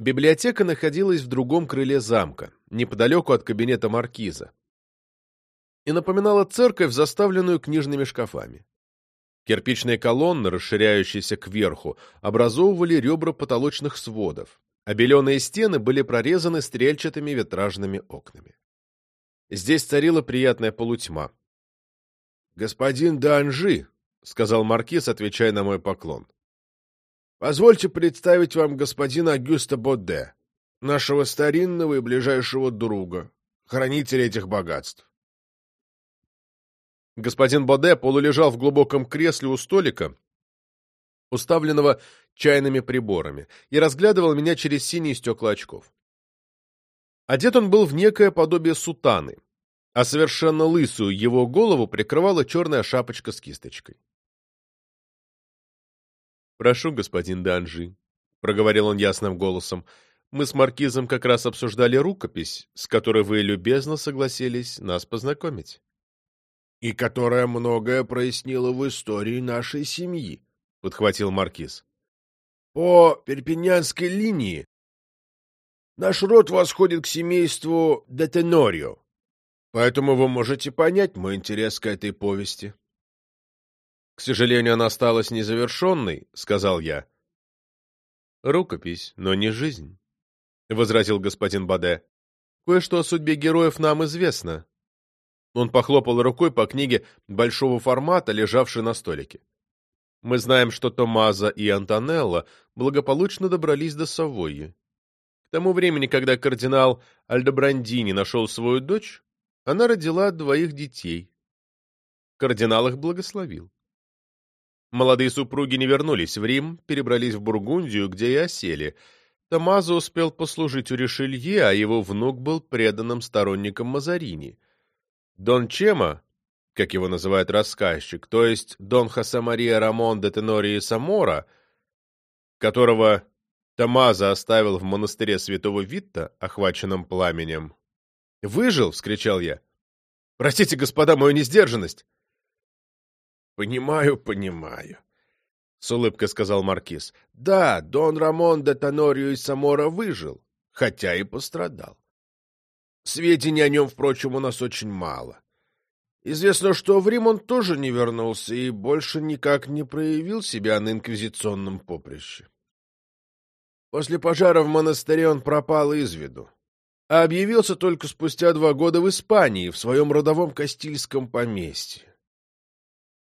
Библиотека находилась в другом крыле замка, неподалеку от кабинета маркиза, и напоминала церковь, заставленную книжными шкафами. Кирпичные колонны, расширяющиеся кверху, образовывали ребра потолочных сводов, а беленые стены были прорезаны стрельчатыми витражными окнами. Здесь царила приятная полутьма. «Господин Данжи», — сказал маркиз, отвечая на мой поклон, — «позвольте представить вам господина Агюста Бодде, нашего старинного и ближайшего друга, хранителя этих богатств. Господин Боде полулежал в глубоком кресле у столика, уставленного чайными приборами, и разглядывал меня через синие стекла очков. Одет он был в некое подобие сутаны, а совершенно лысую его голову прикрывала черная шапочка с кисточкой. «Прошу, господин Данжи», — проговорил он ясным голосом, — «мы с маркизом как раз обсуждали рукопись, с которой вы любезно согласились нас познакомить» и которая многое прояснила в истории нашей семьи, — подхватил Маркиз. По перпинянской линии наш род восходит к семейству Детенорио, поэтому вы можете понять мой интерес к этой повести. — К сожалению, она осталась незавершенной, — сказал я. — Рукопись, но не жизнь, — возразил господин Баде. — Кое-что о судьбе героев нам известно, он похлопал рукой по книге большого формата, лежавшей на столике. Мы знаем, что Томазо и Антонелло благополучно добрались до Савойи. К тому времени, когда кардинал Альдобрандини нашел свою дочь, она родила двоих детей. Кардинал их благословил. Молодые супруги не вернулись в Рим, перебрались в Бургундию, где и осели. Томазо успел послужить у Ришелье, а его внук был преданным сторонником Мазарини — Дон Чема, как его называет рассказчик, то есть Дон Хосе Мария Рамон де Тенории Самора, которого Томазо оставил в монастыре святого Витта, охваченном пламенем. «Выжил!» — вскричал я. «Простите, господа, мою несдержанность!» «Понимаю, понимаю», — с улыбкой сказал Маркиз. «Да, Дон Рамон де Тонорио и Самора выжил, хотя и пострадал. Сведений о нем, впрочем, у нас очень мало. Известно, что в Рим он тоже не вернулся и больше никак не проявил себя на инквизиционном поприще. После пожара в монастыре он пропал из виду, а объявился только спустя два года в Испании, в своем родовом Кастильском поместье.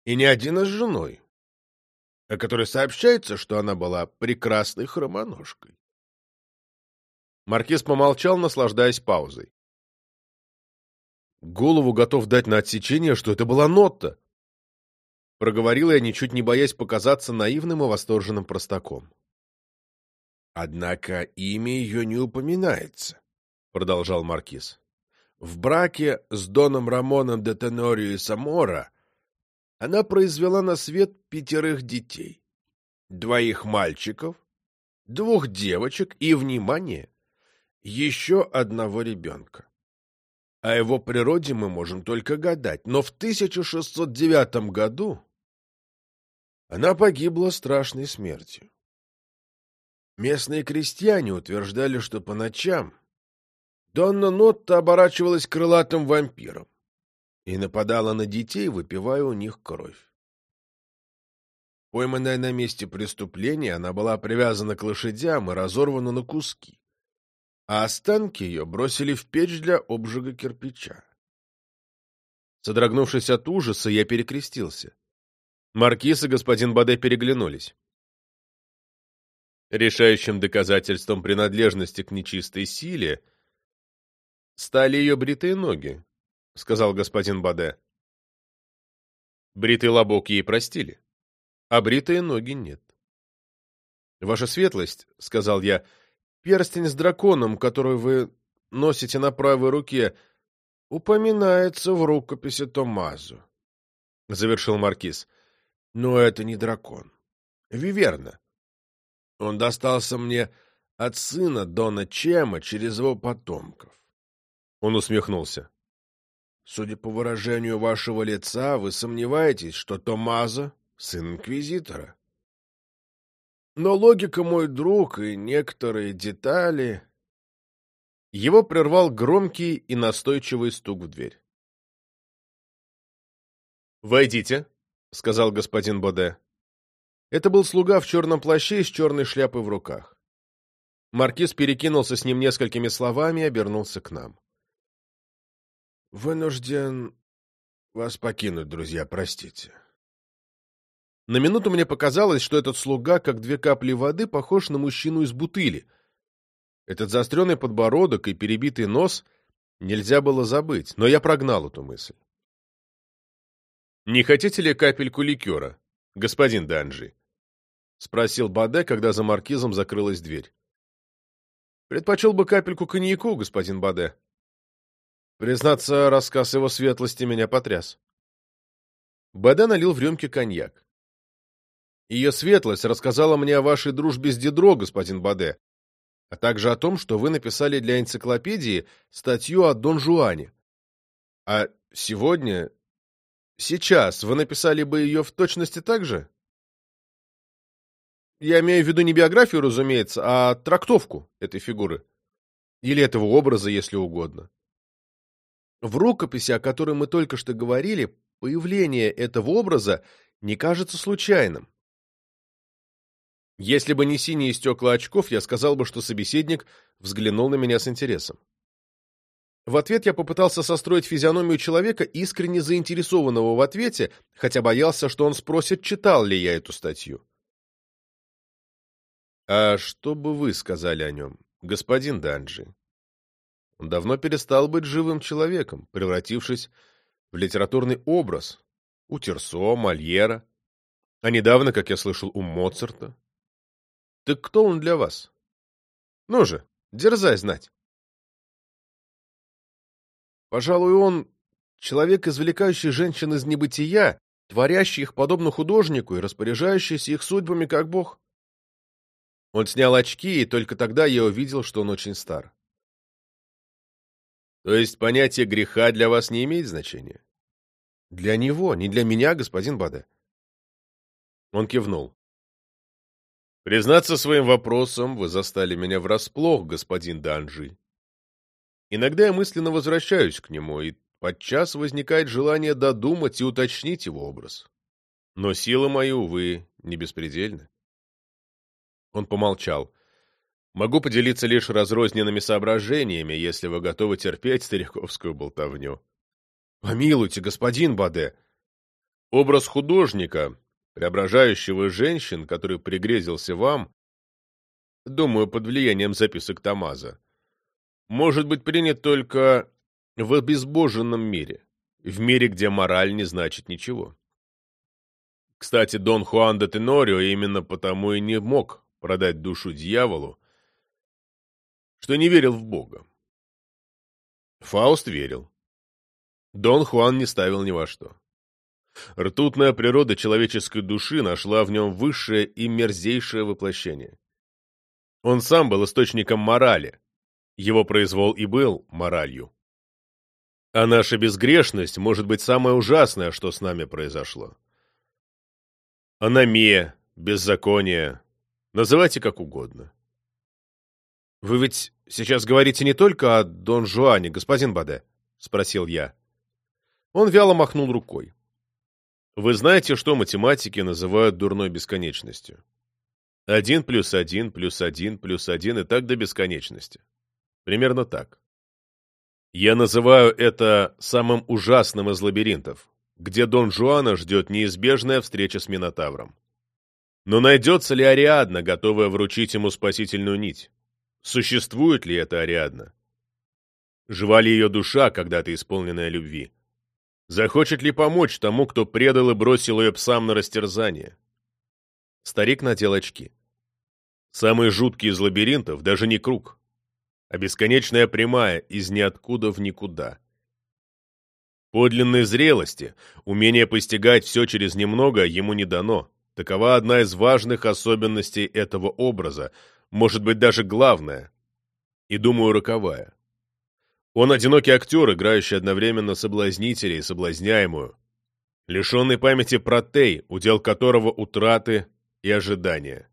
И не один, а с женой, о которой сообщается, что она была прекрасной хромоножкой. Маркиз помолчал, наслаждаясь паузой. Голову готов дать на отсечение, что это была Нотта. Проговорил я, ничуть не боясь показаться наивным и восторженным простаком. «Однако имя ее не упоминается», — продолжал Маркиз. «В браке с Доном Рамоном де Тенорио и Самора она произвела на свет пятерых детей. Двоих мальчиков, двух девочек и, внимание, еще одного ребенка. О его природе мы можем только гадать, но в 1609 году она погибла страшной смертью. Местные крестьяне утверждали, что по ночам Донна Нотта оборачивалась крылатым вампиром и нападала на детей, выпивая у них кровь. Пойманная на месте преступления, она была привязана к лошадям и разорвана на куски а останки ее бросили в печь для обжига кирпича. Содрогнувшись от ужаса, я перекрестился. Маркиз и господин Баде переглянулись. Решающим доказательством принадлежности к нечистой силе стали ее бритые ноги, — сказал господин Баде. Бритый лобок ей простили, а бритые ноги нет. — Ваша светлость, — сказал я, — перстень с драконом, который вы носите на правой руке, упоминается в рукописи Томазо, — завершил маркиз. Но это не дракон. Виверна. Он достался мне от сына Дона Чема через его потомков. Он усмехнулся. Судя по выражению вашего лица, вы сомневаетесь, что Томазо — сын инквизитора. Но логика, мой друг, и некоторые детали... Его прервал громкий и настойчивый стук в дверь. «Войдите», — сказал господин Боде. Это был слуга в черном плаще и с черной шляпой в руках. Маркиз перекинулся с ним несколькими словами и обернулся к нам. «Вынужден вас покинуть, друзья, простите». На минуту мне показалось, что этот слуга, как две капли воды, похож на мужчину из бутыли. Этот заостренный подбородок и перебитый нос нельзя было забыть, но я прогнал эту мысль. «Не хотите ли капельку ликера, господин Данжи?» — спросил Баде, когда за маркизом закрылась дверь. «Предпочел бы капельку коньяку, господин Баде». Признаться, рассказ его светлости меня потряс. Баде налил в рюмки коньяк. Ее светлость рассказала мне о вашей дружбе с Дидро, господин Баде, а также о том, что вы написали для энциклопедии статью о Дон Жуане. А сегодня Сейчас вы написали бы ее в точности так же? Я имею в виду не биографию, разумеется, а трактовку этой фигуры. Или этого образа, если угодно. В рукописи, о которой мы только что говорили, появление этого образа не кажется случайным. Если бы не синие стекла очков, я сказал бы, что собеседник взглянул на меня с интересом. В ответ я попытался состроить физиономию человека, искренне заинтересованного в ответе, хотя боялся, что он спросит, читал ли я эту статью. «А что бы вы сказали о нем, господин Данджи?» Он давно перестал быть живым человеком, превратившись в литературный образ у Терсо, Мольера, а недавно, как я слышал, у Моцарта. Так кто он для вас? Ну же, дерзай знать. Пожалуй, он человек, извлекающий женщин из небытия, творящий их подобно художнику и распоряжающийся их судьбами, как бог. Он снял очки, и только тогда я увидел, что он очень стар. То есть понятие греха для вас не имеет значения? Для него, не для меня, господин Баде. Он кивнул. Признаться своим вопросом, вы застали меня врасплох, господин Данжи. Иногда я мысленно возвращаюсь к нему, и подчас возникает желание додумать и уточнить его образ. Но силы мои, увы, не беспредельны. Он помолчал. Могу поделиться лишь разрозненными соображениями, если вы готовы терпеть стариковскую болтовню. Помилуйте, господин Баде. Образ художника, преображающего женщин, который пригрезился вам, думаю, под влиянием записок Тамаза, может быть принят только в обезбоженном мире, в мире, где мораль не значит ничего. Кстати, Дон Хуан де Тенорио именно потому и не мог продать душу дьяволу, что не верил в Бога. Фауст верил. Дон Хуан не ставил ни во что. Ртутная природа человеческой души нашла в нем высшее и мерзейшее воплощение. Он сам был источником морали, его произвол и был моралью. А наша безгрешность может быть самое ужасное, что с нами произошло. Аномия, беззаконие, называйте как угодно. «Вы ведь сейчас говорите не только о Дон Жуане, господин Баде?» — спросил я. Он вяло махнул рукой. «Вы знаете, что математики называют дурной бесконечностью? Один плюс один плюс один плюс один и так до бесконечности. Примерно так. Я называю это самым ужасным из лабиринтов, где Дон Жуана ждет неизбежная встреча с Минотавром. Но найдется ли Ариадна, готовая вручить ему спасительную нить? Существует ли эта Ариадна? Жива ли ее душа, когда-то исполненная любви? Захочет ли помочь тому, кто предал и бросил ее псам на растерзание? Старик надел очки. Самый жуткий из лабиринтов даже не круг, а бесконечная прямая из ниоткуда в никуда. Подлинной зрелости, умение постигать все через немного ему не дано. Такова одна из важных особенностей этого образа, может быть, даже главная, и, думаю, роковая. Он одинокий актер, играющий одновременно соблазнителя и соблазняемую, лишенный памяти протей, удел которого утраты и ожидания.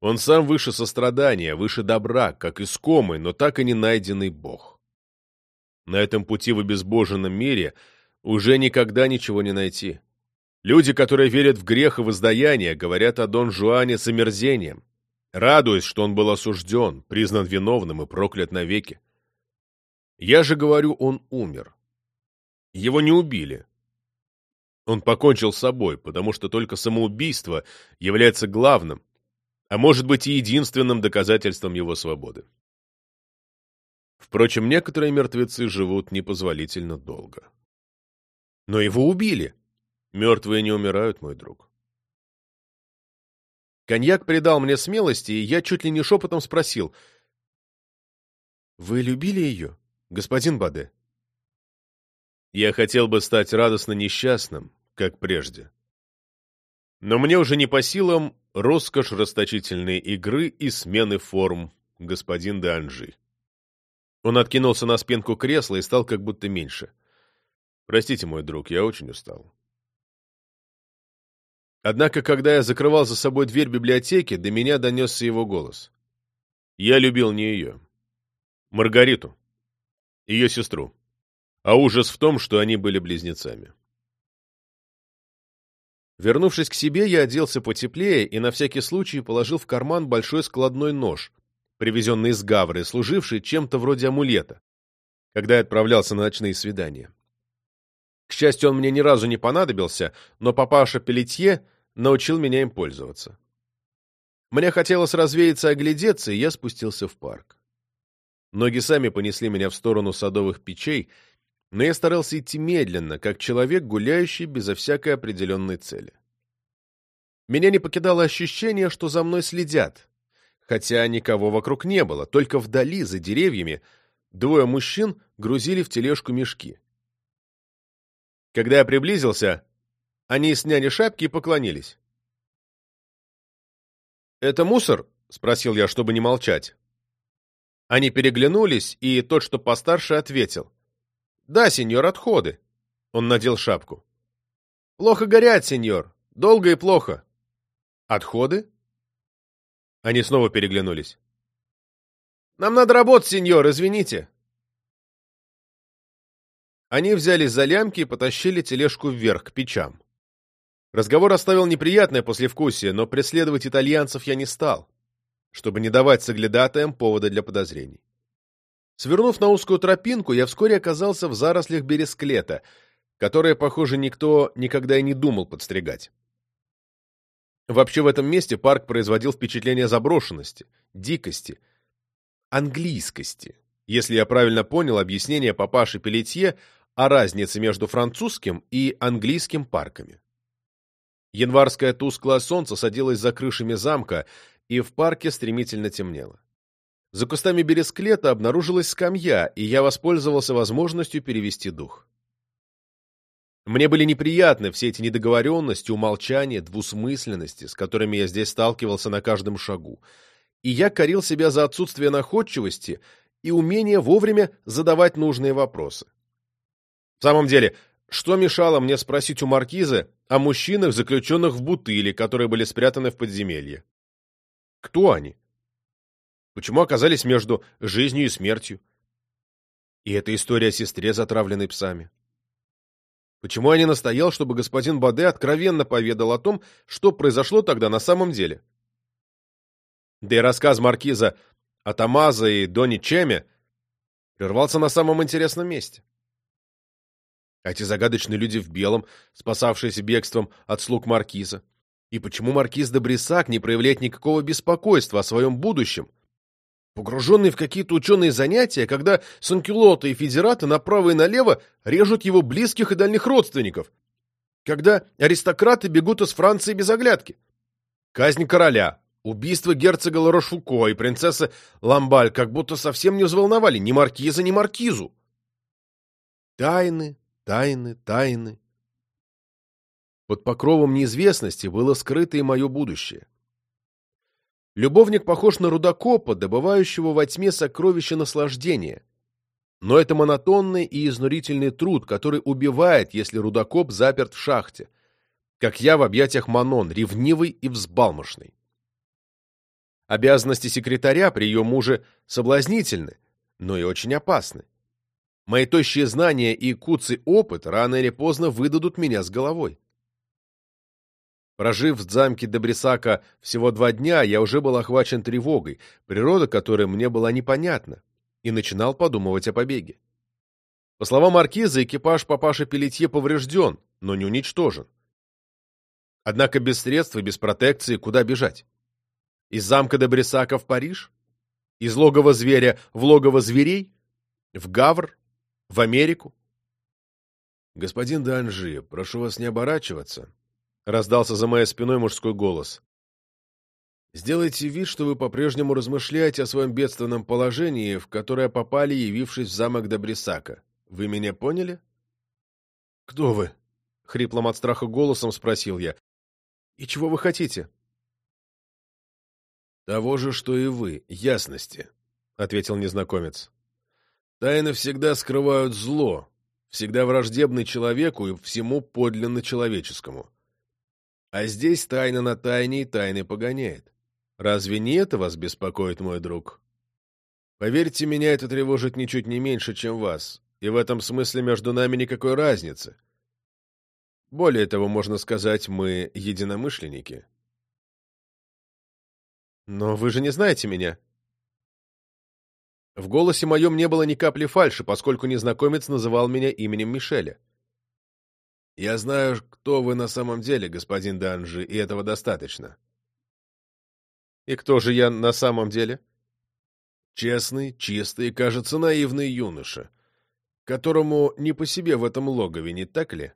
Он сам выше сострадания, выше добра, как искомый, но так и не найденный Бог. На этом пути в обезбоженном мире уже никогда ничего не найти. Люди, которые верят в грех и воздаяние, говорят о Дон Жуане с омерзением, радуясь, что он был осужден, признан виновным и проклят навеки. Я же говорю, он умер. Его не убили. Он покончил с собой, потому что только самоубийство является главным, а может быть и единственным доказательством его свободы. Впрочем, некоторые мертвецы живут непозволительно долго. Но его убили. Мертвые не умирают, мой друг. Коньяк придал мне смелости, и я чуть ли не шепотом спросил. «Вы любили ее, господин Баде?» Я хотел бы стать радостно несчастным, как прежде. Но мне уже не по силам роскошь расточительной игры и смены форм, господин де Анжи. Он откинулся на спинку кресла и стал как будто меньше. Простите, мой друг, я очень устал. Однако, когда я закрывал за собой дверь библиотеки, до меня донесся его голос. Я любил не ее. Маргариту. Ее сестру. А ужас в том, что они были близнецами. Вернувшись к себе, я оделся потеплее и на всякий случай положил в карман большой складной нож, привезенный из Гавры, служивший чем-то вроде амулета, когда я отправлялся на ночные свидания. К счастью, он мне ни разу не понадобился, но папаша Пелетье научил меня им пользоваться. Мне хотелось развеяться и оглядеться, и я спустился в парк. Ноги сами понесли меня в сторону садовых печей, но я старался идти медленно, как человек, гуляющий безо всякой определенной цели. Меня не покидало ощущение, что за мной следят, хотя никого вокруг не было, только вдали, за деревьями, двое мужчин грузили в тележку мешки. Когда я приблизился, они сняли шапки и поклонились. «Это мусор?» — спросил я, чтобы не молчать. Они переглянулись, и тот, что постарше, ответил. «Да, сеньор, отходы». Он надел шапку. «Плохо горят, сеньор. Долго и плохо». «Отходы?» Они снова переглянулись. «Нам надо работать, сеньор, извините». Они взялись за лямки и потащили тележку вверх, к печам. Разговор оставил неприятное послевкусие, но преследовать итальянцев я не стал, чтобы не давать соглядатаям повода для подозрений. Свернув на узкую тропинку, я вскоре оказался в зарослях бересклета, которые, похоже, никто никогда и не думал подстригать. Вообще в этом месте парк производил впечатление заброшенности, дикости, английскости, если я правильно понял объяснение папаши Пелетье о разнице между французским и английским парками. Январское тусклое солнце садилось за крышами замка, и в парке стремительно темнело. За кустами бересклета обнаружилась скамья, и я воспользовался возможностью перевести дух. Мне были неприятны все эти недоговоренности, умолчания, двусмысленности, с которыми я здесь сталкивался на каждом шагу, и я корил себя за отсутствие находчивости и умение вовремя задавать нужные вопросы. В самом деле, что мешало мне спросить у маркиза о мужчинах, заключенных в бутыли, которые были спрятаны в подземелье? Кто они? Почему оказались между жизнью и смертью? И эта история о сестре, затравленной псами. Почему я не настоял, чтобы господин Баде откровенно поведал о том, что произошло тогда на самом деле? Да и рассказ маркиза о Тамаза и Доне Чеме прервался на самом интересном месте. Эти загадочные люди в белом, спасавшиеся бегством от слуг маркиза. И почему маркиз де Брисак не проявляет никакого беспокойства о своем будущем, погруженный в какие-то ученые занятия, когда санкюлоты и федераты направо и налево режут его близких и дальних родственников, когда аристократы бегут из Франции без оглядки. Казнь короля, убийство герцога Ларошфуко и принцессы Ламбаль как будто совсем не взволновали ни маркиза, ни маркизу. Тайны, тайны, тайны. Под покровом неизвестности было скрыто и мое будущее. Любовник похож на рудокопа, добывающего во тьме сокровища наслаждения. Но это монотонный и изнурительный труд, который убивает, если рудокоп заперт в шахте, как я в объятиях Манон, ревнивый и взбалмошный. Обязанности секретаря при ее муже соблазнительны, но и очень опасны. Мои тощие знания и куцый опыт рано или поздно выдадут меня с головой. Прожив в замке Добрисака всего два дня, я уже был охвачен тревогой, природа которой мне была непонятна, и начинал подумывать о побеге. По словам маркиза, экипаж папаши Пелетье поврежден, но не уничтожен. Однако без средств и без протекции куда бежать? Из замка Добрисака в Париж? Из логова зверя в логово зверей? В Гавр? В Америку? «Господин Данжи, прошу вас не оборачиваться», — раздался за моей спиной мужской голос. «Сделайте вид, что вы по-прежнему размышляете о своем бедственном положении, в которое попали, явившись в замок Добрисака. Вы меня поняли?» «Кто вы?» — хриплым от страха голосом спросил я. «И чего вы хотите?» «Того же, что и вы, ясности», — ответил незнакомец. «Тайны всегда скрывают зло, всегда враждебны человеку и всему подлинно человеческому. А здесь тайна на тайне и тайны погоняет. Разве не это вас беспокоит, мой друг? Поверьте, меня это тревожит ничуть не меньше, чем вас, и в этом смысле между нами никакой разницы. Более того, можно сказать, мы единомышленники. Но вы же не знаете меня. В голосе моем не было ни капли фальши, поскольку незнакомец называл меня именем Мишеля. Я знаю, кто вы на самом деле, господин Данжи, и этого достаточно. И кто же я на самом деле? Честный, чистый и, кажется, наивный юноша, которому не по себе в этом логове, не так ли?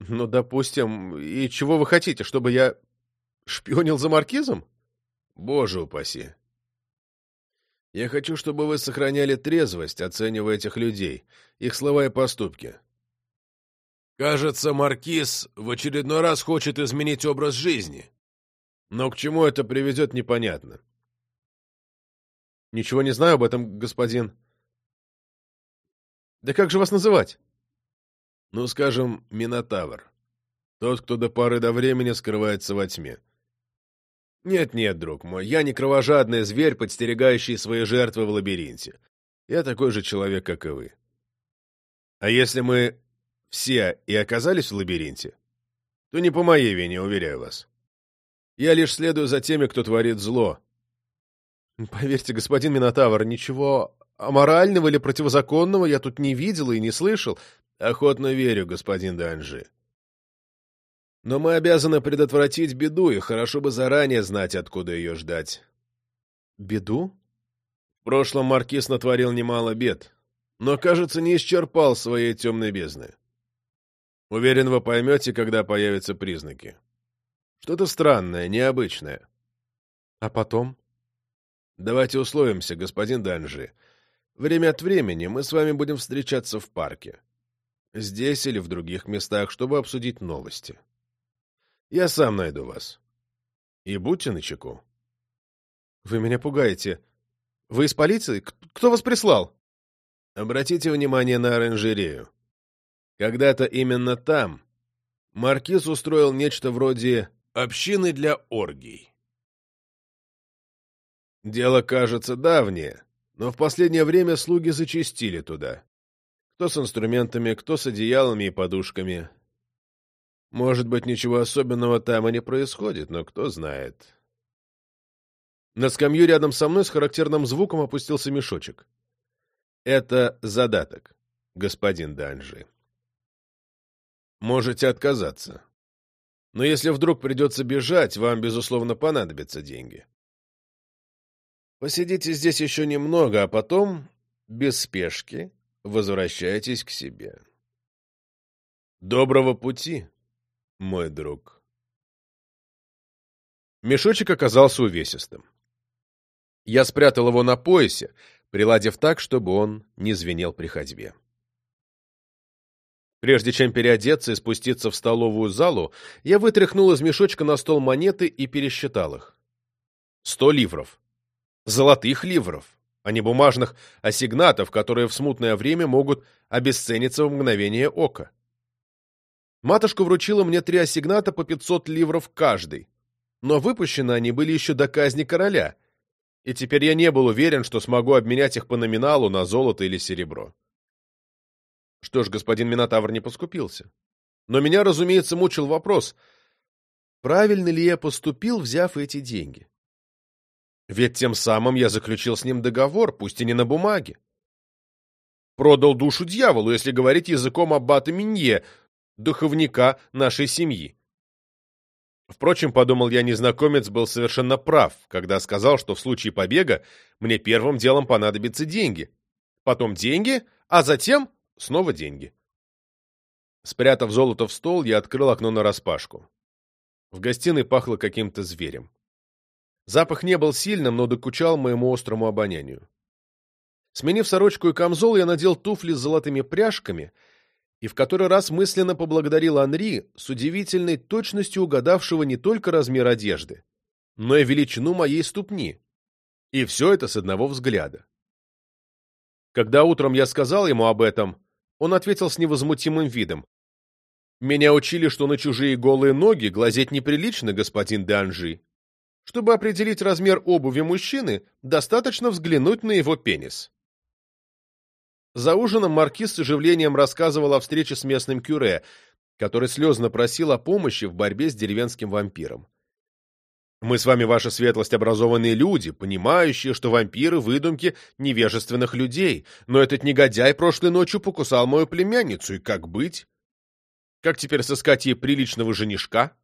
Ну, допустим. И чего вы хотите, чтобы я шпионил за маркизом? Боже упаси. Я хочу, чтобы вы сохраняли трезвость, оценивая этих людей, их слова и поступки. Кажется, маркиз в очередной раз хочет изменить образ жизни. Но к чему это приведет, непонятно. Ничего не знаю об этом, господин. Да как же вас называть? Ну, скажем, Минотавр. Тот, кто до поры до времени скрывается во тьме. Нет-нет, друг мой, я не кровожадный зверь, подстерегающий свои жертвы в лабиринте. Я такой же человек, как и вы. А если мы все и оказались в лабиринте, то не по моей вине, уверяю вас. Я лишь следую за теми, кто творит зло. Поверьте, господин Минотавр, ничего аморального или противозаконного я тут не видел и не слышал. Охотно верю, господин Данжи. Но мы обязаны предотвратить беду, и хорошо бы заранее знать, откуда ее ждать. Беду? В прошлом маркиз натворил немало бед, но, кажется, не исчерпал своей темной бездны. Уверен, вы поймете, когда появятся признаки. Что-то странное, необычное. А потом? Давайте условимся, господин Данжи. Время от времени мы с вами будем встречаться в парке. Здесь или в других местах, чтобы обсудить новости. Я сам найду вас. И будьте начеку. Вы меня пугаете. Вы из полиции? Кто вас прислал? Обратите внимание на оранжерею. Когда-то именно там маркиз устроил нечто вроде общины для оргий. Дело кажется давнее, но в последнее время слуги зачистили туда. Кто с инструментами, кто с одеялами и подушками. Может быть, ничего особенного там и не происходит, но кто знает. На скамью рядом со мной с характерным звуком опустился мешочек. Это задаток, господин Данжи. Можете отказаться. Но если вдруг придется бежать, вам, безусловно, понадобятся деньги. Посидите здесь еще немного, а потом, без спешки, возвращайтесь к себе. Доброго пути, мой друг. Мешочек оказался увесистым. Я спрятал его на поясе, приладив так, чтобы он не звенел при ходьбе. Прежде чем переодеться и спуститься в столовую залу, я вытряхнул из мешочка на стол монеты и пересчитал их. Сто ливров. Золотых ливров, а не бумажных ассигнатов, которые в смутное время могут обесцениться в мгновение ока. Матушка вручила мне три ассигната по 500 ливров каждый. но выпущены они были еще до казни короля, и теперь я не был уверен, что смогу обменять их по номиналу на золото или серебро. Что ж, господин Минотавр не поскупился. Но меня, разумеется, мучил вопрос, правильно ли я поступил, взяв эти деньги. Ведь тем самым я заключил с ним договор, пусть и не на бумаге. Продал душу дьяволу, если говорить языком аббата Минье, духовника нашей семьи. Впрочем, подумал я, незнакомец был совершенно прав, когда сказал, что в случае побега мне первым делом понадобятся деньги. Потом деньги, а затем снова деньги. Спрятав золото в стол, я открыл окно нараспашку. В гостиной пахло каким-то зверем. Запах не был сильным, но докучал моему острому обонянию. Сменив сорочку и камзол, я надел туфли с золотыми пряжками — и в который раз мысленно поблагодарил Анри с удивительной точностью угадавшего не только размер одежды, но и величину моей ступни. И все это с одного взгляда. Когда утром я сказал ему об этом, он ответил с невозмутимым видом. «Меня учили, что на чужие голые ноги глазеть неприлично, господин Данжи. Чтобы определить размер обуви мужчины, достаточно взглянуть на его пенис». За ужином маркиз с оживлением рассказывал о встрече с местным кюре, который слезно просил о помощи в борьбе с деревенским вампиром. «Мы с вами, ваша светлость, образованные люди, понимающие, что вампиры — выдумки невежественных людей, но этот негодяй прошлой ночью покусал мою племянницу, и как быть? Как теперь сыскать ей приличного женишка?»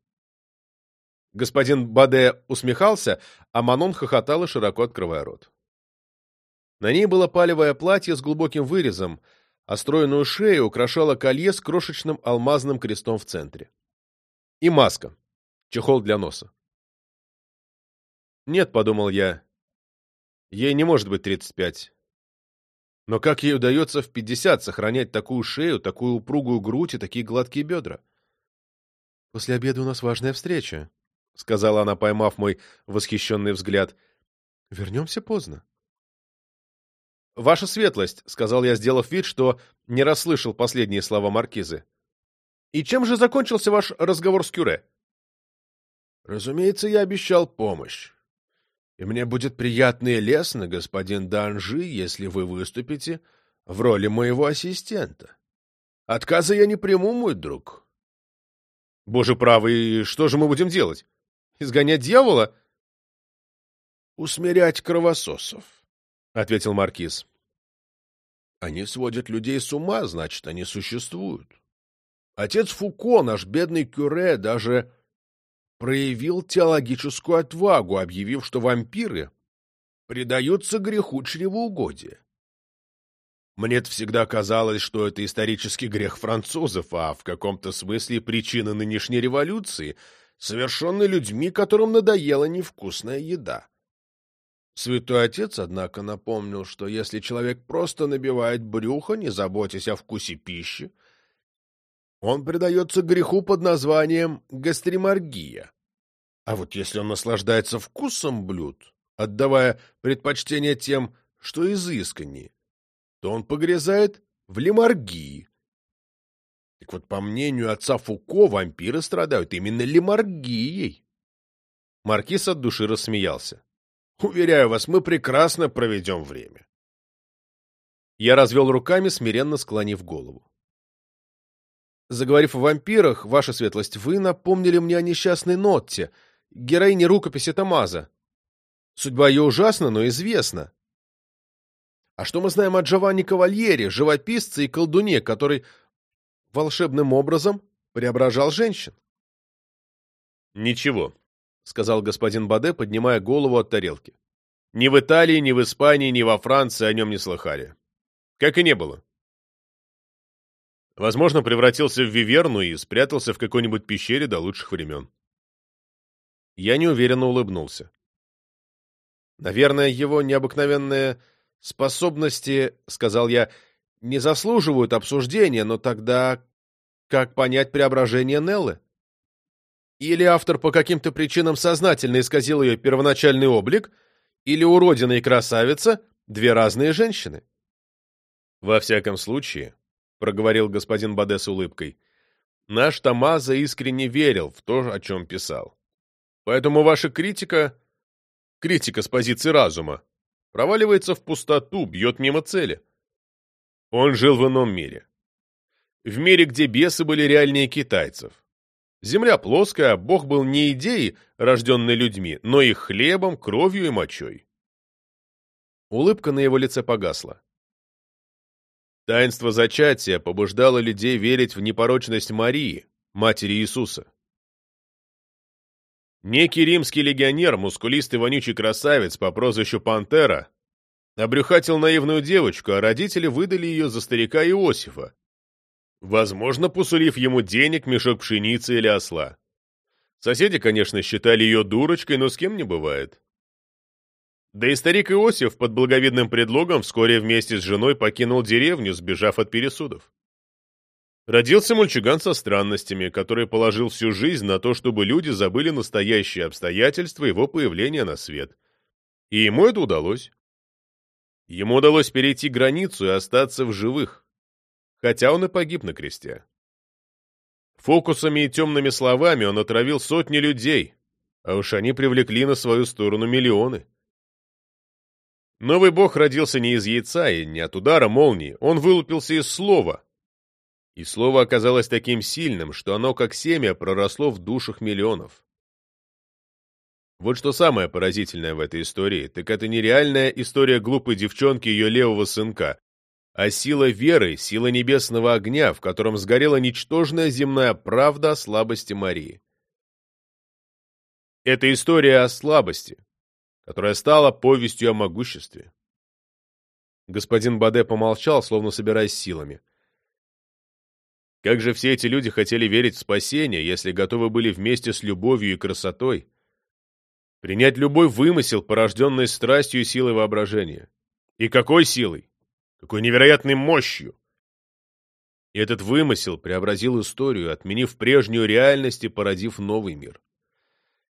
Господин Баде усмехался, а Манон хохотала, широко открывая рот. На ней было палевое платье с глубоким вырезом, а стройную шею украшало колье с крошечным алмазным крестом в центре. И маска. Чехол для носа. «Нет», — подумал я, — «ей не может быть тридцать пять. Но как ей удается в пятьдесят сохранять такую шею, такую упругую грудь и такие гладкие бедра?» «После обеда у нас важная встреча», — сказала она, поймав мой восхищенный взгляд. «Вернемся поздно». «Ваша светлость», — сказал я, сделав вид, что не расслышал последние слова маркизы. «И чем же закончился ваш разговор с Кюре?» «Разумеется, я обещал помощь. И мне будет приятно и лестно, господин Данжи, если вы выступите в роли моего ассистента. Отказа я не приму, мой друг». «Боже правый, что же мы будем делать? Изгонять дьявола?» «Усмирять кровососов», — ответил маркиз. Они сводят людей с ума, значит, они существуют. Отец Фуко, наш бедный кюре, даже проявил теологическую отвагу, объявив, что вампиры предаются греху чревоугодия. мне всегда казалось, что это исторический грех французов, а в каком-то смысле причина нынешней революции, совершенной людьми, которым надоела невкусная еда. Святой Отец, однако, напомнил, что если человек просто набивает брюхо, не заботясь о вкусе пищи, он предается греху под названием гастримаргия. А вот если он наслаждается вкусом блюд, отдавая предпочтение тем, что изысканнее, то он погрязает в лимаргии. Так вот, по мнению отца Фуко, вампиры страдают именно лимаргией. Маркиз от души рассмеялся. Уверяю вас, мы прекрасно проведем время. Я развел руками, смиренно склонив голову. Заговорив о вампирах, ваша светлость, вы напомнили мне о несчастной Нотте, героине рукописи Томаза. Судьба ее ужасна, но известна. А что мы знаем о Джованни Кавальере, живописце и колдуне, который волшебным образом преображал женщин? Ничего, — сказал господин Баде, поднимая голову от тарелки. «Ни в Италии, ни в Испании, ни во Франции о нем не слыхали. Как и не было. Возможно, превратился в виверну и спрятался в какой-нибудь пещере до лучших времен». Я неуверенно улыбнулся. «Наверное, его необыкновенные способности, — сказал я, — не заслуживают обсуждения, но тогда как понять преображение Неллы?» Или автор по каким-то причинам сознательно исказил ее первоначальный облик, или уродина и красавица — две разные женщины. «Во всяком случае», — проговорил господин Баде с улыбкой, — «наш Тамаза искренне верил в то, о чем писал. Поэтому ваша критика, критика с позиции разума, проваливается в пустоту, бьет мимо цели. Он жил в ином мире. В мире, где бесы были реальнее китайцев. Земля плоская, Бог был не идеей, рожденной людьми, но и хлебом, кровью и мочой. Улыбка на его лице погасла. Таинство зачатия побуждало людей верить в непорочность Марии, матери Иисуса. Некий римский легионер, мускулистый вонючий красавец по прозвищу Пантера, обрюхатил наивную девочку, а родители выдали ее за старика Иосифа, возможно, посулив ему денег, мешок пшеницы или осла. Соседи, конечно, считали ее дурочкой, но с кем не бывает. Да и старик Иосиф под благовидным предлогом вскоре вместе с женой покинул деревню, сбежав от пересудов. Родился мальчуган со странностями, который положил всю жизнь на то, чтобы люди забыли настоящие обстоятельства его появления на свет. И ему это удалось. Ему удалось перейти границу и остаться в живых, хотя он и погиб на кресте. Фокусами и темными словами он отравил сотни людей, а уж они привлекли на свою сторону миллионы. Новый бог родился не из яйца и не от удара молнии, он вылупился из слова. И слово оказалось таким сильным, что оно, как семя, проросло в душах миллионов. Вот что самое поразительное в этой истории, так это нереальная история глупой девчонки и ее левого сынка, а сила веры, сила небесного огня, в котором сгорела ничтожная земная правда о слабости Марии. Это история о слабости, которая стала повестью о могуществе. Господин Баде помолчал, словно собираясь силами. Как же все эти люди хотели верить в спасение, если готовы были вместе с любовью и красотой принять любой вымысел, порожденный страстью и силой воображения? И какой силой? Какой невероятной мощью! И этот вымысел преобразил историю, отменив прежнюю реальность и породив новый мир.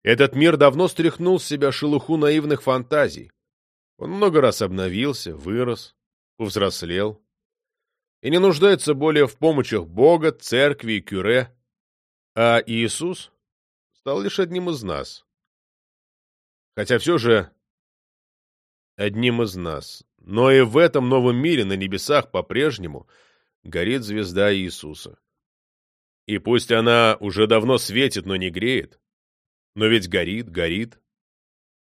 Этот мир давно стряхнул с себя шелуху наивных фантазий. Он много раз обновился, вырос, повзрослел. И не нуждается более в помощях Бога, церкви и кюре. А Иисус стал лишь одним из нас. Хотя все же одним из нас. Но и в этом новом мире на небесах по-прежнему горит звезда Иисуса. И пусть она уже давно светит, но не греет, но ведь горит, горит,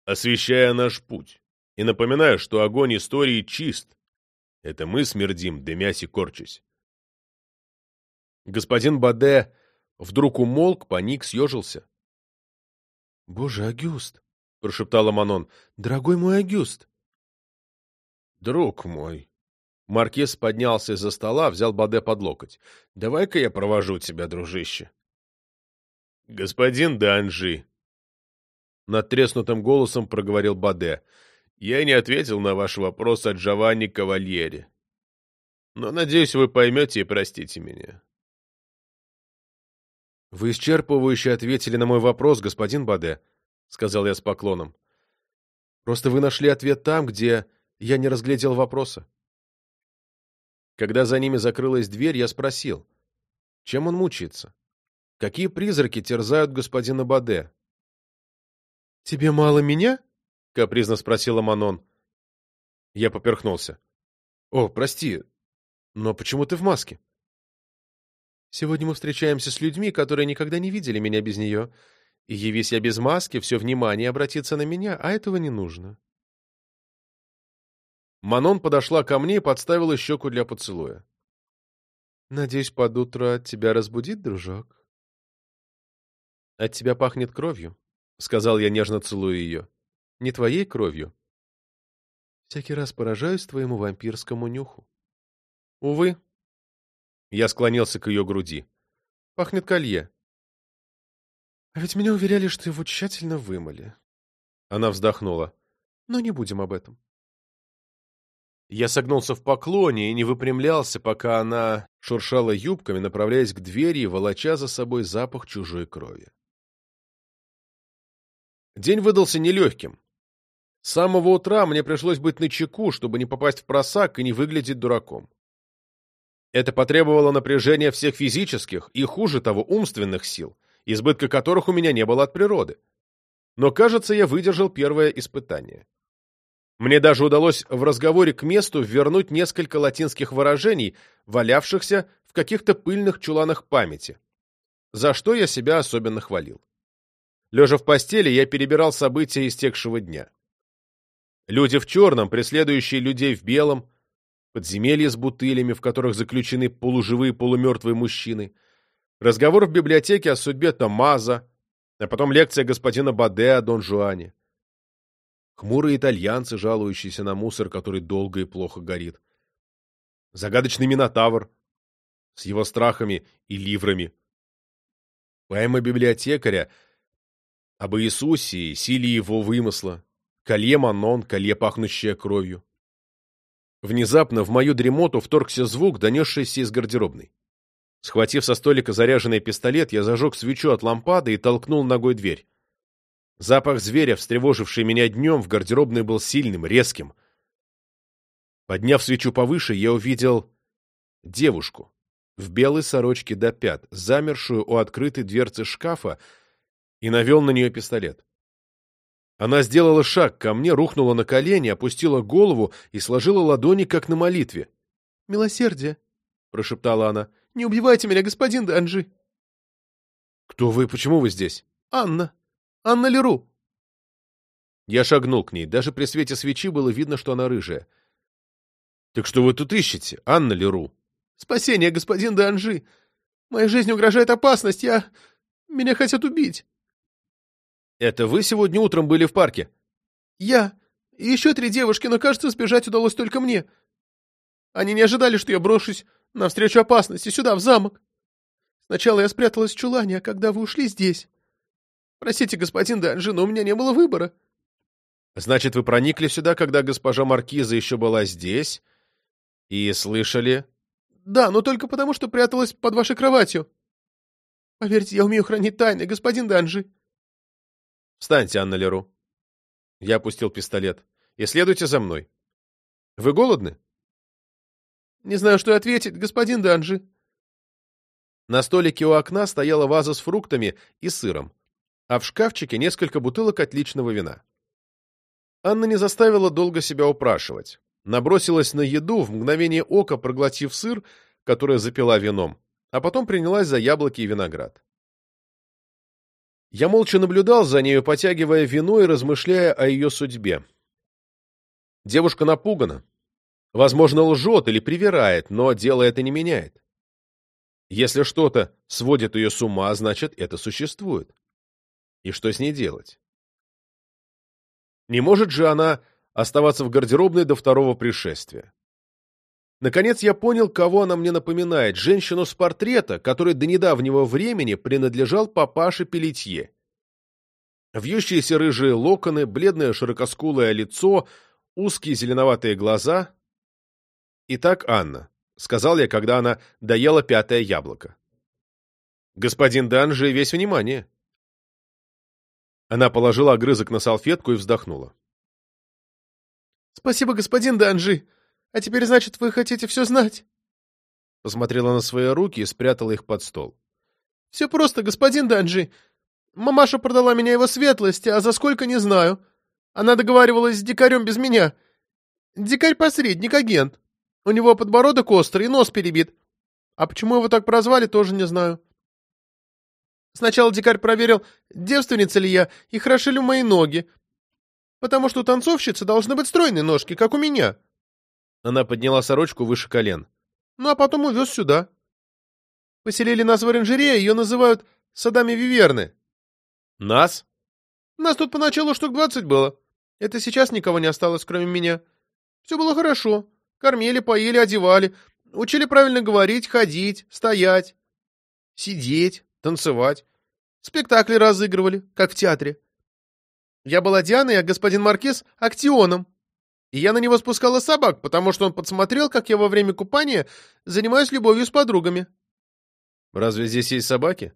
освещая наш путь. И напоминаю, что огонь истории чист. Это мы смердим, дымясь и корчась. Господин Баде вдруг умолк, паник, съежился. — Боже, Агюст! — прошептала Манон. — Дорогой мой Агюст! — Друг мой! Маркиз поднялся из-за стола, взял Баде под локоть. — Давай-ка я провожу тебя, дружище. — Господин Данжи, над треснутым голосом проговорил Баде. «Я не ответил на ваш вопрос о Джованни Кавальере. Но, надеюсь, вы поймете и простите меня». «Вы исчерпывающе ответили на мой вопрос, господин Баде», — сказал я с поклоном. «Просто вы нашли ответ там, где я не разглядел вопроса». Когда за ними закрылась дверь, я спросил, чем он мучается? Какие призраки терзают господина Баде? «Тебе мало меня?» — капризно спросила Манон. Я поперхнулся. «О, прости, но почему ты в маске?» «Сегодня мы встречаемся с людьми, которые никогда не видели меня без нее. И явись я без маски, все внимание обратится на меня, а этого не нужно». Манон подошла ко мне и подставила щеку для поцелуя. «Надеюсь, под утро тебя разбудит, дружок?» «От тебя пахнет кровью», — сказал я, нежно целуя ее. — Не твоей кровью. Всякий раз поражаюсь твоему вампирскому нюху. — Увы. Я склонился к ее груди. — Пахнет колье. — А ведь меня уверяли, что его тщательно вымыли. Она вздохнула. — Но не будем об этом. Я согнулся в поклоне и не выпрямлялся, пока она шуршала юбками, направляясь к двери и волоча за собой запах чужой крови. День выдался нелегким. С самого утра мне пришлось быть начеку, чтобы не попасть в просак и не выглядеть дураком. Это потребовало напряжения всех физических и, хуже того, умственных сил, избытка которых у меня не было от природы. но, кажется, я выдержал первое испытание. Мне даже удалось в разговоре к месту вернуть несколько латинских выражений, валявшихся в каких-то пыльных чуланах памяти, за что я себя особенно хвалил. Лежа в постели, я перебирал события истекшего дня. Люди в черном, преследующие людей в белом, подземелье с бутылями, в которых заключены полуживые полумертвые мужчины, разговор в библиотеке о судьбе Томаза, а потом лекция господина Баде о Дон Жуане. Хмурые итальянцы, жалующиеся на мусор, который долго и плохо горит. Загадочный Минотавр с его страхами и ливрами. Поэма библиотекаря об Иисусе и силе его вымысла. Колье Манон, колье, пахнущее кровью. Внезапно в мою дремоту вторгся звук, донесшийся из гардеробной. Схватив со столика заряженный пистолет, я зажег свечу от лампады и толкнул ногой дверь. Запах зверя, встревоживший меня днем, в гардеробной был сильным, резким. Подняв свечу повыше, я увидел девушку в белой сорочке до пят, замершую у открытой дверцы шкафа, и навел на нее пистолет. Она сделала шаг ко мне, рухнула на колени, опустила голову и сложила ладони, как на молитве. — Милосердие, — прошептала она. — Не убивайте меня, господин Данжи. — Кто вы? Почему вы здесь? — Анна. Анна Леру. Я шагнул к ней. Даже при свете свечи было видно, что она рыжая. — Так что вы тут ищете, Анна Леру? — Спасение, господин Данжи. Моей жизни угрожает опасность. Я... Меня хотят убить. «Это вы сегодня утром были в парке?» «Я. И еще три девушки, но, кажется, сбежать удалось только мне. Они не ожидали, что я брошусь навстречу опасности сюда, в замок. Сначала я спряталась в чулане, а когда вы ушли здесь... Простите, господин Данжи, но у меня не было выбора». «Значит, вы проникли сюда, когда госпожа Маркиза еще была здесь, и слышали...» «Да, но только потому, что пряталась под вашей кроватью. Поверьте, я умею хранить тайны, господин Данжи». Встаньте, Анна Леру. Я опустил пистолет. И следуйте за мной. Вы голодны? Не знаю, что ответить, господин Данжи. На столике у окна стояла ваза с фруктами и сыром, а в шкафчике несколько бутылок отличного вина. Анна не заставила долго себя упрашивать. Набросилась на еду, в мгновение ока проглотив сыр, который запила вином, а потом принялась за яблоки и виноград. Я молча наблюдал за нею, потягивая вино и размышляя о ее судьбе. Девушка напугана. Возможно, лжет или привирает, но дело это не меняет. Если что-то сводит ее с ума, значит, это существует. И что с ней делать? Не может же она оставаться в гардеробной до второго пришествия. Наконец я понял, кого она мне напоминает. Женщину с портрета, который до недавнего времени принадлежал папаше Пелетье. Вьющиеся рыжие локоны, бледное широкоскулое лицо, узкие зеленоватые глаза. «Итак, Анна», — сказал я, когда она доела пятое яблоко. «Господин Данжи весь внимание». Она положила огрызок на салфетку и вздохнула. «Спасибо, господин Данжи. А теперь, значит, вы хотите все знать?» Посмотрела на свои руки и спрятала их под стол. «Все просто, господин Данжи. Мамаша продала меня его светлости, а за сколько не знаю. Она договаривалась с дикарем без меня. Дикарь-посредник, агент. У него подбородок острый и нос перебит. А почему его так прозвали, тоже не знаю. Сначала дикарь проверил, девственница ли я и хороши ли мои ноги. Потому что у танцовщицы должны быть стройные ножки, как у меня. Она подняла сорочку выше колен. Ну, а потом увез сюда. Поселили нас в оранжерее, ее называют садами Виверны. Нас? Нас тут поначалу штук двадцать было. Это сейчас никого не осталось, кроме меня. Все было хорошо. Кормили, поили, одевали. Учили правильно говорить, ходить, стоять, сидеть, танцевать. Спектакли разыгрывали, как в театре. Я была Дианой, а господин Маркиз — Актионом и я на него спускала собак, потому что он подсмотрел, как я во время купания занимаюсь любовью с подругами. Разве здесь есть собаки?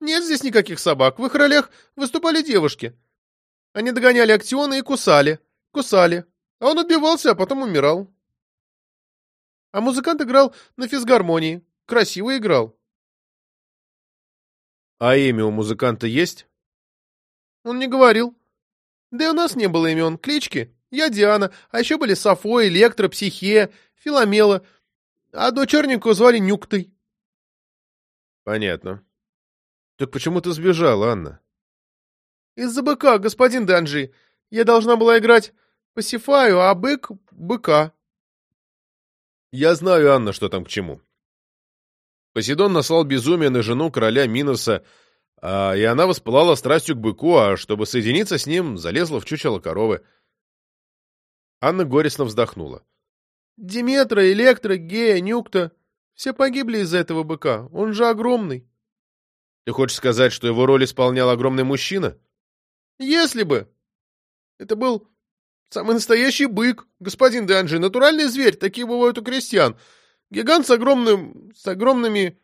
Нет здесь никаких собак. В их ролях выступали девушки. Они догоняли Актиона и кусали. Кусали. А он отбивался, а потом умирал. А музыкант играл на физгармонии. Красиво играл. А имя у музыканта есть? Он не говорил. Да и у нас не было имен, клички. Я Диана, а еще были Сафо, Электро, Психея, Филомела, а одну черненькую звали Нюктой. Понятно. Так почему ты сбежала, Анна? Из-за быка, господин Данжи. Я должна была играть Пасифаю, а бык — быка. Я знаю, Анна, что там к чему. Посейдон наслал безумие на жену короля Миноса, а, и она воспылала страстью к быку, а чтобы соединиться с ним, залезла в чучело коровы. Анна горестно вздохнула. Диметра, Электро, Гея, Нюкта — все погибли из-за этого быка. Он же огромный. Ты хочешь сказать, что его роль исполнял огромный мужчина? Если бы. Это был самый настоящий бык, господин Данжи, натуральный зверь, такие бывают у крестьян. Гигант с огромным... с огромными...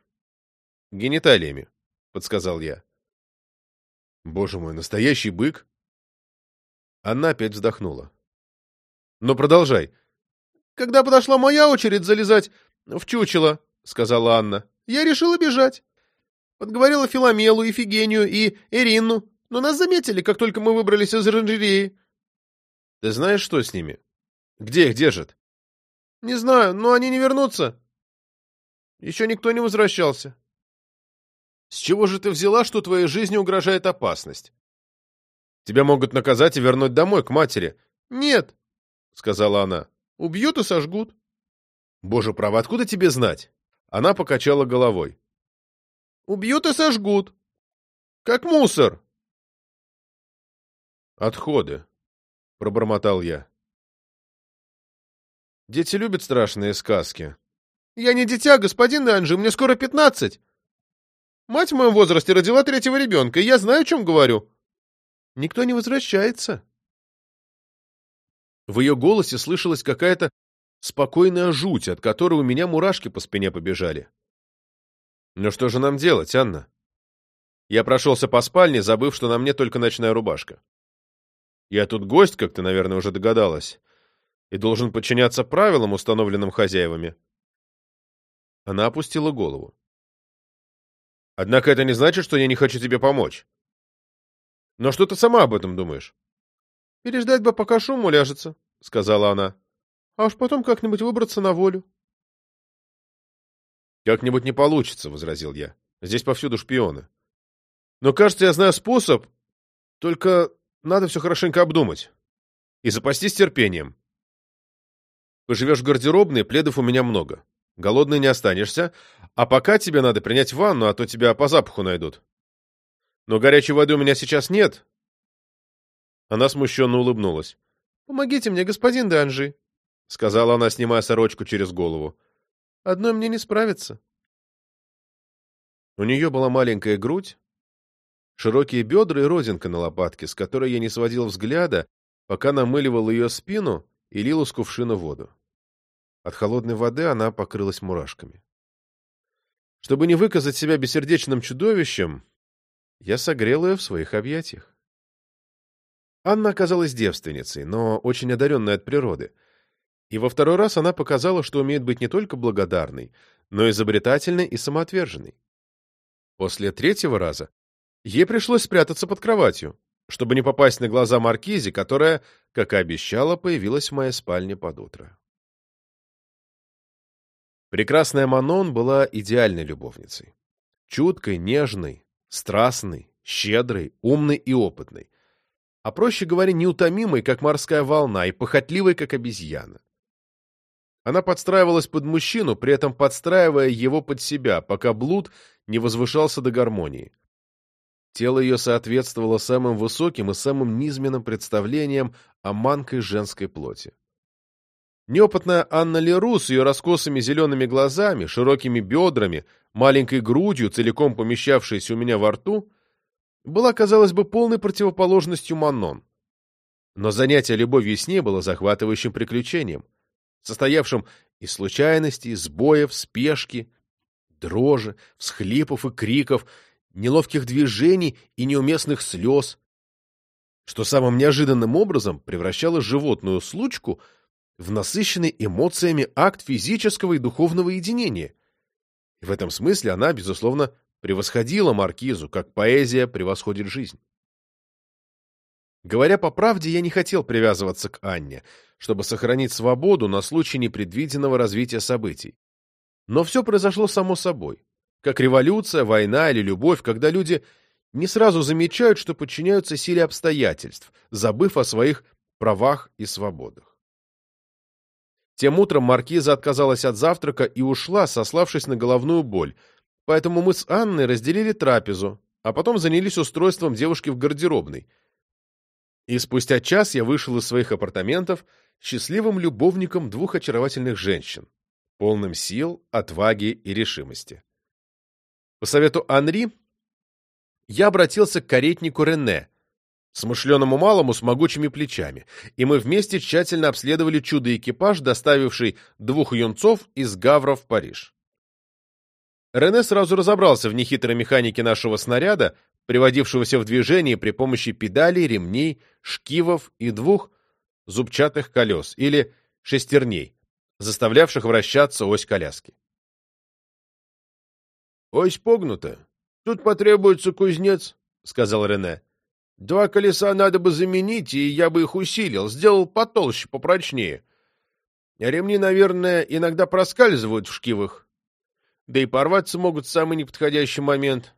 Гениталиями, подсказал я. Боже мой, настоящий бык? Она опять вздохнула. Но «Ну, продолжай. Когда подошла моя очередь залезать в чучело, сказала Анна, я решила бежать. Подговорила Филомелу, Ифигению и Эринну, но нас заметили, как только мы выбрались из оранжереи. Ты знаешь, что с ними? Где их держат? Не знаю, но они не вернутся. Еще никто не возвращался. С чего же ты взяла, что твоей жизни угрожает опасность? Тебя могут наказать и вернуть домой, к матери. Нет, — сказала она. Убьют и сожгут. Боже прав, откуда тебе знать? Она покачала головой. Убьют и сожгут. Как мусор. Отходы, пробормотал я. Дети любят страшные сказки. Я не дитя, господин Анжи, мне скоро пятнадцать. Мать в моем возрасте родила третьего ребенка, и я знаю, о чем говорю. Никто не возвращается. В ее голосе слышалась какая-то спокойная жуть, от которой у меня мурашки по спине побежали. Но что же нам делать, Анна? Я прошелся по спальне, забыв, что на мне только ночная рубашка. Я тут гость, как ты, наверное, уже догадалась, и должен подчиняться правилам, установленным хозяевами. Она опустила голову. Однако это не значит, что я не хочу тебе помочь. Но что ты сама об этом думаешь? Переждать бы, пока шум уляжется, — сказала она. — А уж потом как-нибудь выбраться на волю. — Как-нибудь не получится, — возразил я. — Здесь повсюду шпионы. Но, кажется, я знаю способ, только надо все хорошенько обдумать. И запастись терпением. Поживешь в гардеробной, пледов у меня много. Голодный не останешься, а пока тебе надо принять ванну, а то тебя по запаху найдут. Но горячей воды у меня сейчас нет, она смущенно улыбнулась. «Помогите мне, господин Данжи», — сказала она, снимая сорочку через голову. «Одной мне не справиться». У нее была маленькая грудь, широкие бедра и родинка на лопатке, с которой я не сводил взгляда, пока намыливал ее спину и лил из кувшина воду. От холодной воды она покрылась мурашками. Чтобы не выказать себя бессердечным чудовищем, я согрел ее в своих объятиях. Анна оказалась девственницей, но очень одаренной от природы. И во второй раз она показала, что умеет быть не только благодарной, но изобретательной и самоотверженной. После третьего раза ей пришлось спрятаться под кроватью, чтобы не попасть на глаза Маркизе, которая, как и обещала, появилась в моей спальне под утро. Прекрасная Манон была идеальной любовницей. Чуткой, нежной, страстной, щедрой, умной и опытной а, проще говоря, неутомимой, как морская волна, и похотливой, как обезьяна. Она подстраивалась под мужчину, при этом подстраивая его под себя, пока блуд не возвышался до гармонии. Тело ее соответствовало самым высоким и самым низменным представлениям о манкой женской плоти. Неопытная Анна Леру с ее раскосыми зелеными глазами, широкими бедрами, маленькой грудью, целиком помещавшейся у меня во рту, была, казалось бы, полной противоположностью Манон. Но занятие любовью с ней было захватывающим приключением, состоявшим из случайностей, сбоев, спешки, дрожи, всхлипов и криков, неловких движений и неуместных слез, что самым неожиданным образом превращало животную случку в насыщенный эмоциями акт физического и духовного единения. И в этом смысле она, безусловно, превосходила маркизу, как поэзия превосходит жизнь. Говоря по правде, я не хотел привязываться к Анне, чтобы сохранить свободу на случай непредвиденного развития событий. Но все произошло само собой, как революция, война или любовь, когда люди не сразу замечают, что подчиняются силе обстоятельств, забыв о своих правах и свободах. Тем утром маркиза отказалась от завтрака и ушла, сославшись на головную боль, поэтому мы с Анной разделили трапезу, а потом занялись устройством девушки в гардеробной. И спустя час я вышел из своих апартаментов счастливым любовником двух очаровательных женщин, полным сил, отваги и решимости. По совету Анри я обратился к каретнику Рене, смышленому малому с могучими плечами, и мы вместе тщательно обследовали чудо-экипаж, доставивший двух юнцов из Гавра в Париж. Рене сразу разобрался в нехитрой механике нашего снаряда, приводившегося в движение при помощи педалей, ремней, шкивов и двух зубчатых колес, или шестерней, заставлявших вращаться ось коляски. «Ось погнута. Тут потребуется кузнец», — сказал Рене. «Два колеса надо бы заменить, и я бы их усилил, сделал потолще, попрочнее. Ремни, наверное, иногда проскальзывают в шкивах, да и порваться могут в самый неподходящий момент.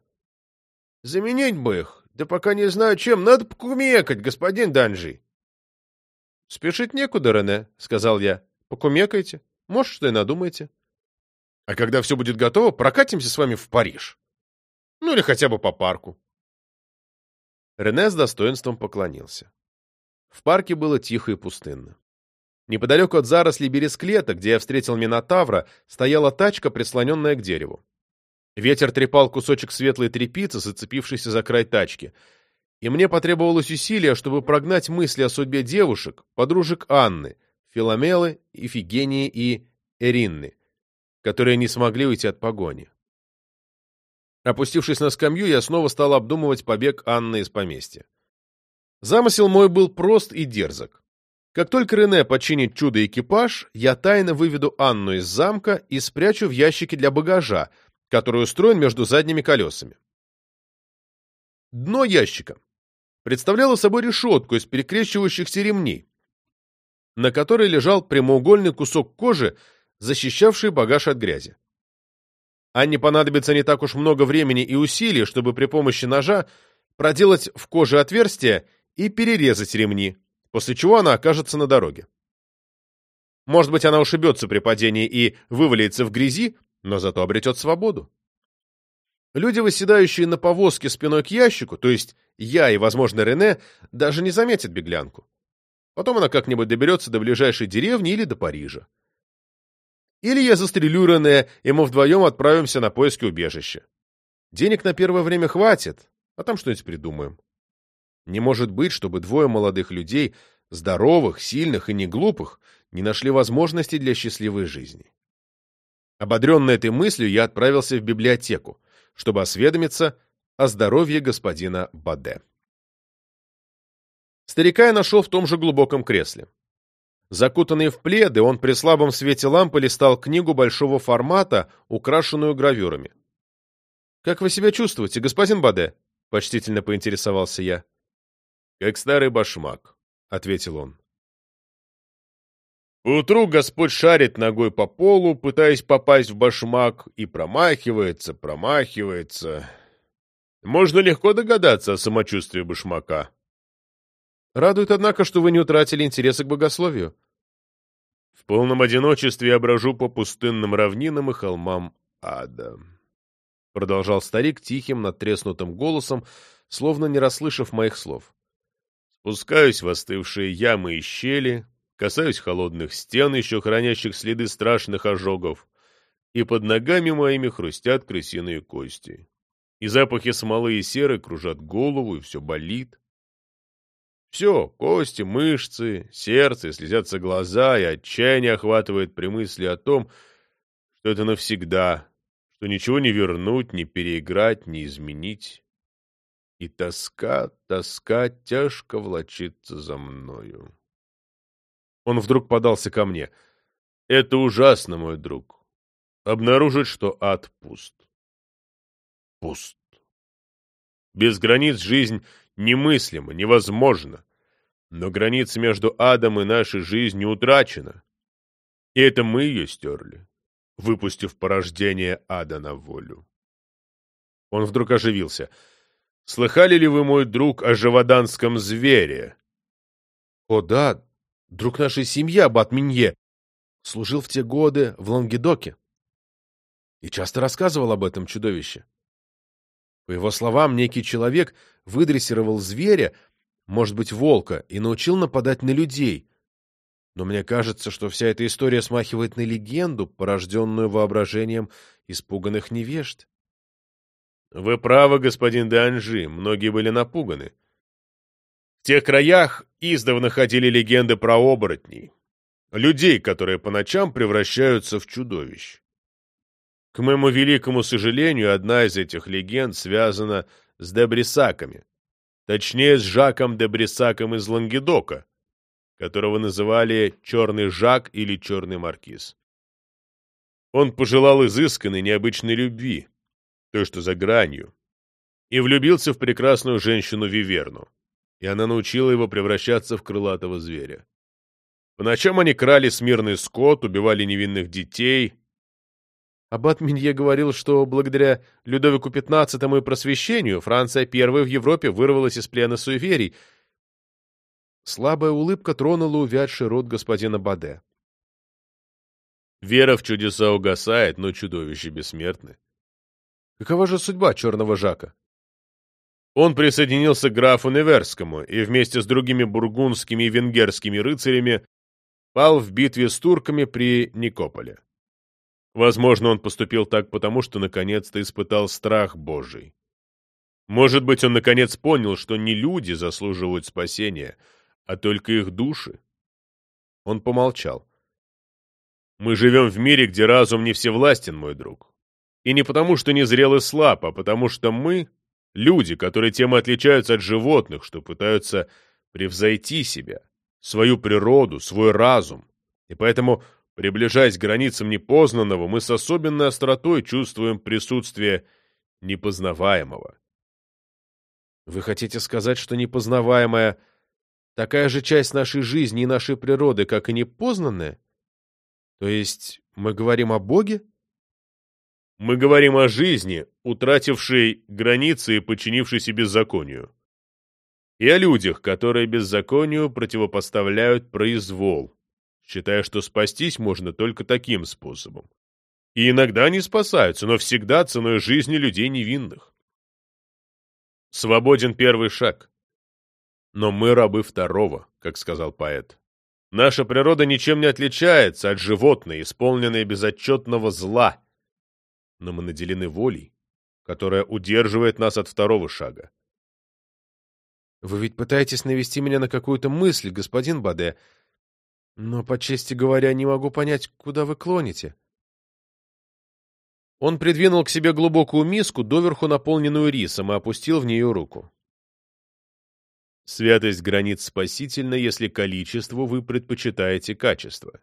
Заменить бы их, да пока не знаю чем, надо покумекать, господин Данжи». «Спешить некуда, Рене», — сказал я. «Покумекайте. Может, что и надумаете». А когда все будет готово, прокатимся с вами в Париж. Ну или хотя бы по парку. Рене с достоинством поклонился. В парке было тихо и пустынно. Неподалеку от зарослей бересклета, где я встретил Минотавра, стояла тачка, прислоненная к дереву. Ветер трепал кусочек светлой тряпицы, зацепившийся за край тачки. И мне потребовалось усилие, чтобы прогнать мысли о судьбе девушек, подружек Анны, Филомелы, Ифигении и Эринны, которые не смогли уйти от погони. Опустившись на скамью, я снова стал обдумывать побег Анны из поместья. Замысел мой был прост и дерзок. Как только Рене починит чудо-экипаж, я тайно выведу Анну из замка и спрячу в ящике для багажа, который устроен между задними колесами. Дно ящика представляло собой решетку из перекрещивающихся ремней, на которой лежал прямоугольный кусок кожи защищавший багаж от грязи. Анне понадобится не так уж много времени и усилий, чтобы при помощи ножа проделать в коже отверстие и перерезать ремни, после чего она окажется на дороге. Может быть, она ушибется при падении и вывалится в грязи, но зато обретет свободу. Люди, выседающие на повозке спиной к ящику, то есть я и, возможно, Рене, даже не заметят беглянку. Потом она как-нибудь доберется до ближайшей деревни или до Парижа. Или я застрелю Рене, и мы вдвоем отправимся на поиски убежища. Денег на первое время хватит, а там что-нибудь придумаем. Не может быть, чтобы двое молодых людей, здоровых, сильных и не глупых, не нашли возможности для счастливой жизни. Ободренный этой мыслью, я отправился в библиотеку, чтобы осведомиться о здоровье господина Баде. Старика я нашел в том же глубоком кресле. Закутанный в пледы, он при слабом свете лампы листал книгу большого формата, украшенную гравюрами. «Как вы себя чувствуете, господин Баде?» — почтительно поинтересовался я. «Как старый башмак», — ответил он. Утру Господь шарит ногой по полу, пытаясь попасть в башмак, и промахивается, промахивается. Можно легко догадаться о самочувствии башмака. Радует, однако, что вы не утратили интереса к богословию. В полном одиночестве я брожу по пустынным равнинам и холмам ада. Продолжал старик тихим, надтреснутым голосом, словно не расслышав моих слов. Спускаюсь в остывшие ямы и щели, касаюсь холодных стен, еще хранящих следы страшных ожогов, и под ногами моими хрустят крысиные кости. И запахи смолы и серы кружат голову, и все болит. Все, кости, мышцы, сердце, слезятся глаза, и отчаяние охватывает при мысли о том, что это навсегда, что ничего не вернуть, не переиграть, не изменить. И тоска, тоска тяжко влочится за мною. Он вдруг подался ко мне. Это ужасно, мой друг. Обнаружить, что ад пуст. Пуст. Без границ жизнь немыслимо, невозможно. Но граница между адом и нашей жизнью утрачена. И это мы ее стерли, выпустив порождение ада на волю. Он вдруг оживился. «Слыхали ли вы, мой друг, о живоданском звере?» «О да, друг нашей семьи, аббат Минье. Служил в те годы в Лангедоке. И часто рассказывал об этом чудовище. По его словам, некий человек выдрессировал зверя, может быть, волка, и научил нападать на людей. Но мне кажется, что вся эта история смахивает на легенду, порожденную воображением испуганных невежд. Вы правы, господин Данжи, многие были напуганы. В тех краях издавна ходили легенды про оборотней, людей, которые по ночам превращаются в чудовищ. К моему великому сожалению, одна из этих легенд связана с Дебрисаками, точнее, с Жаком Дебрисаком из Лангедока, которого называли Черный Жак или Черный Маркиз. Он пожелал изысканной, необычной любви, той, что за гранью, и влюбился в прекрасную женщину Виверну, и она научила его превращаться в крылатого зверя. По ночам они крали смирный скот, убивали невинных детей. Аббат Минье говорил, что благодаря Людовику XV и просвещению Франция первой в Европе вырвалась из плена суеверий. Слабая улыбка тронула увядший рот господина Баде. Вера в чудеса угасает, но чудовища бессмертны. Какова же судьба черного Жака? Он присоединился к графу Неверскому и вместе с другими бургундскими и венгерскими рыцарями пал в битве с турками при Никополе. Возможно, он поступил так потому, что наконец-то испытал страх Божий. Может быть, он наконец понял, что не люди заслуживают спасения, а только их души. Он помолчал. «Мы живем в мире, где разум не всевластен, мой друг. И не потому, что незрел и слаб, а потому что мы — люди, которые тем отличаются от животных, что пытаются превзойти себя, свою природу, свой разум. И поэтому, приближаясь к границам непознанного, мы с особенной остротой чувствуем присутствие непознаваемого. Вы хотите сказать, что непознаваемое — такая же часть нашей жизни и нашей природы, как и непознанное? То есть мы говорим о Боге? Мы говорим о жизни, утратившей границы и подчинившейся беззаконию. И о людях, которые беззаконию противопоставляют произвол, считая, что спастись можно только таким способом. И иногда они спасаются, но всегда ценой жизни людей невинных. Свободен первый шаг. Но мы рабы второго, как сказал поэт. Наша природа ничем не отличается от животной, исполненной безотчетного зла, но мы наделены волей, которая удерживает нас от второго шага. Вы ведь пытаетесь навести меня на какую-то мысль, господин Баде, но, по чести говоря, не могу понять, куда вы клоните. Он придвинул к себе глубокую миску, доверху наполненную рисом, и опустил в нее руку. Святость границ спасительна, если количество вы предпочитаете качество.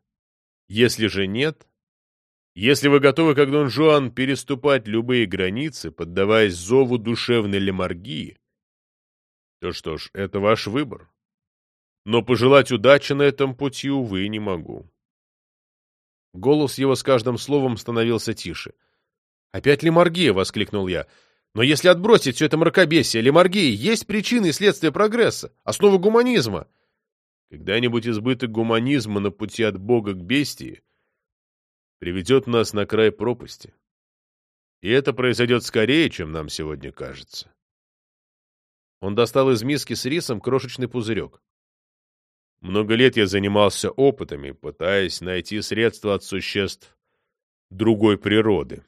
Если же нет, если вы готовы, как Дон Жуан, переступать любые границы, поддаваясь зову душевной лемаргии, то что ж, это ваш выбор. Но пожелать удачи на этом пути, увы, не могу. Голос его с каждым словом становился тише. «Опять лемаргия!» — воскликнул я. «Но если отбросить все это мракобесие, лемаргия есть причины и следствие прогресса, основа гуманизма». Когда-нибудь избыток гуманизма на пути от Бога к бестии приведет нас на край пропасти. И это произойдет скорее, чем нам сегодня кажется. Он достал из миски с рисом крошечный пузырек. Много лет я занимался опытами, пытаясь найти средства от существ другой природы.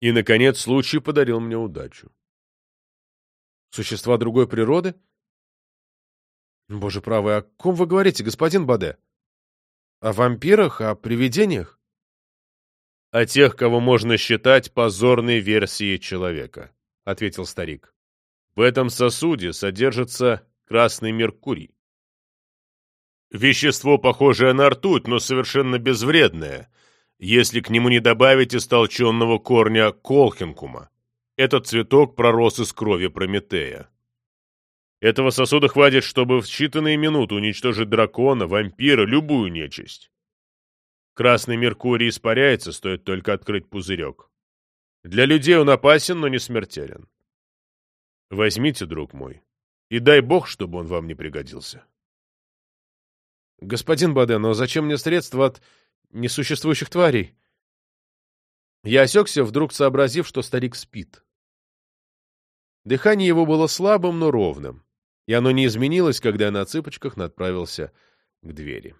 И, наконец, случай подарил мне удачу. Существа другой природы? Боже правый, о ком вы говорите, господин Баде? О вампирах, о привидениях? О тех, кого можно считать позорной версией человека, ответил старик. В этом сосуде содержится красный меркурий. Вещество, похожее на ртуть, но совершенно безвредное, если к нему не добавить истолченного корня колхинкума. Этот цветок пророс из крови Прометея. Этого сосуда хватит, чтобы в считанные минуты уничтожить дракона, вампира, любую нечисть. Красный Меркурий испаряется, стоит только открыть пузырек. Для людей он опасен, но не смертелен. Возьмите, друг мой, и дай бог, чтобы он вам не пригодился. Господин Баде, но зачем мне средства от несуществующих тварей? Я осекся, вдруг сообразив, что старик спит. Дыхание его было слабым, но ровным, и оно не изменилось, когда я на цыпочках направился к двери.